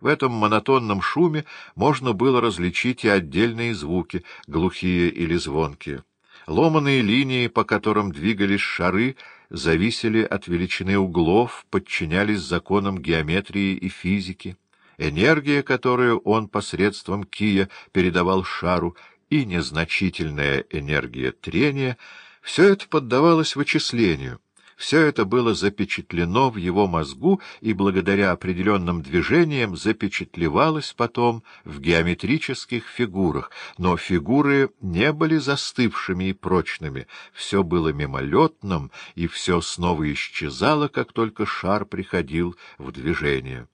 В этом монотонном шуме можно было различить и отдельные звуки, глухие или звонкие. Ломаные линии, по которым двигались шары, зависели от величины углов, подчинялись законам геометрии и физики. Энергия, которую он посредством кия передавал шару, и незначительная энергия трения — все это поддавалось вычислению — все это было запечатлено в его мозгу и благодаря определенным движениям запечатлевалось потом в геометрических фигурах, но фигуры не были застывшими и прочными, все было мимолетным, и все снова исчезало, как только шар приходил в движение.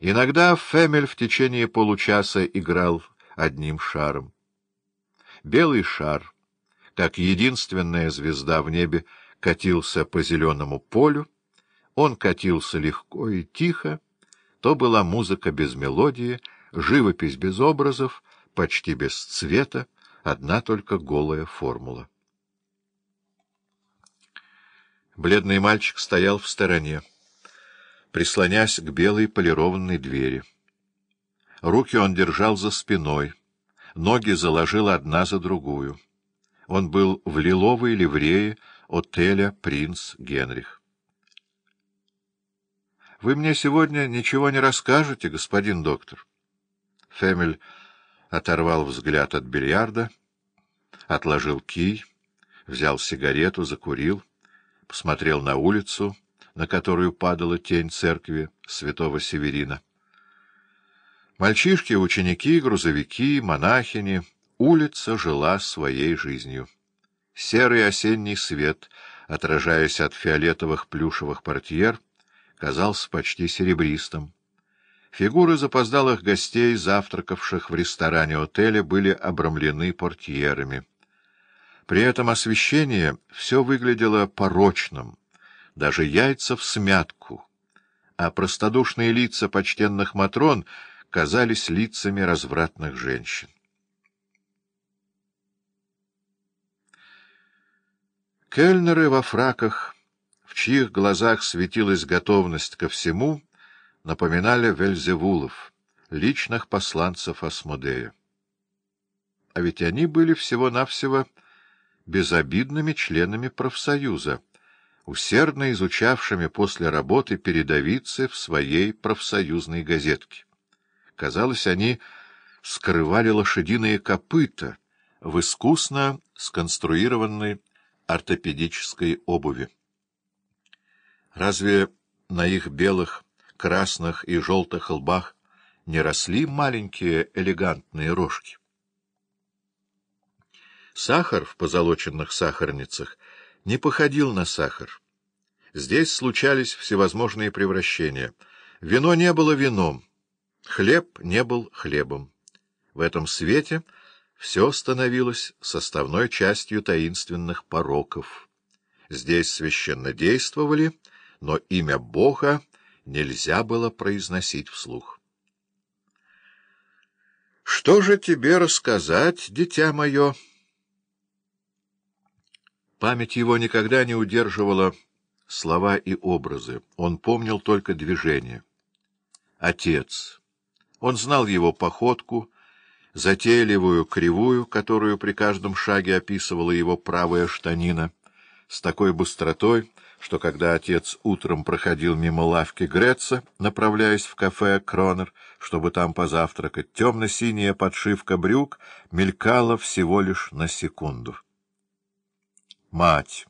Иногда Фемель в течение получаса играл одним шаром. Белый шар, как единственная звезда в небе, катился по зеленому полю, он катился легко и тихо, то была музыка без мелодии, живопись без образов, почти без цвета, одна только голая формула. Бледный мальчик стоял в стороне, прислонясь к белой полированной двери. Руки он держал за спиной, ноги заложил одна за другую. Он был в лиловой ливрее, отеля «Принц Генрих». — Вы мне сегодня ничего не расскажете, господин доктор? Фемель оторвал взгляд от бильярда, отложил кий, взял сигарету, закурил, посмотрел на улицу, на которую падала тень церкви святого Северина. Мальчишки, ученики, грузовики, монахини, улица жила своей жизнью. Серый осенний свет, отражаясь от фиолетовых плюшевых портьер, казался почти серебристым. Фигуры запоздалых гостей, завтракавших в ресторане отеля, были обрамлены портьерами. При этом освещение все выглядело порочным, даже яйца в смятку, а простодушные лица почтенных матрон казались лицами развратных женщин. Кельнеры во фраках, в чьих глазах светилась готовность ко всему, напоминали Вельзевулов, личных посланцев Асмодея. А ведь они были всего-навсего безобидными членами профсоюза, усердно изучавшими после работы передовицы в своей профсоюзной газетке. Казалось, они скрывали лошадиные копыта в искусно сконструированной ортопедической обуви. Разве на их белых, красных и желтых лбах не росли маленькие элегантные рожки? Сахар в позолоченных сахарницах не походил на сахар. Здесь случались всевозможные превращения. Вино не было вином, хлеб не был хлебом. В этом свете — все становилось составной частью таинственных пороков. Здесь священно действовали, но имя Бога нельзя было произносить вслух. — Что же тебе рассказать, дитя мое? Память его никогда не удерживала слова и образы. Он помнил только движение. Отец. Он знал его походку, затейливую кривую, которую при каждом шаге описывала его правая штанина, с такой быстротой, что когда отец утром проходил мимо лавки Греца, направляясь в кафе «Кронер», чтобы там позавтракать, темно-синяя подшивка брюк мелькала всего лишь на секунду. Мать!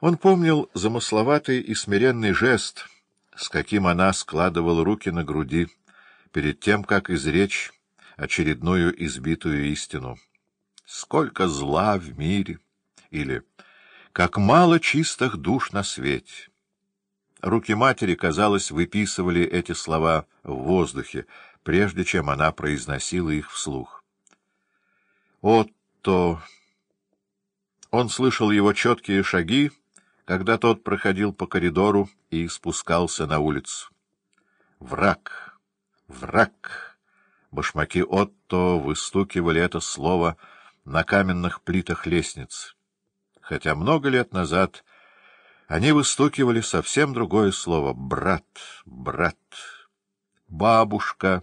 Он помнил замысловатый и смиренный жест, с каким она складывала руки на груди, перед тем, как изречь очередную избитую истину. «Сколько зла в мире!» или «Как мало чистых душ на свете!» Руки матери, казалось, выписывали эти слова в воздухе, прежде чем она произносила их вслух. Отто... Он слышал его четкие шаги, когда тот проходил по коридору и спускался на улицу. Враг! Враг! Башмаки Отто выстукивали это слово на каменных плитах лестниц. Хотя много лет назад они выстукивали совсем другое слово — брат, брат. бабушка.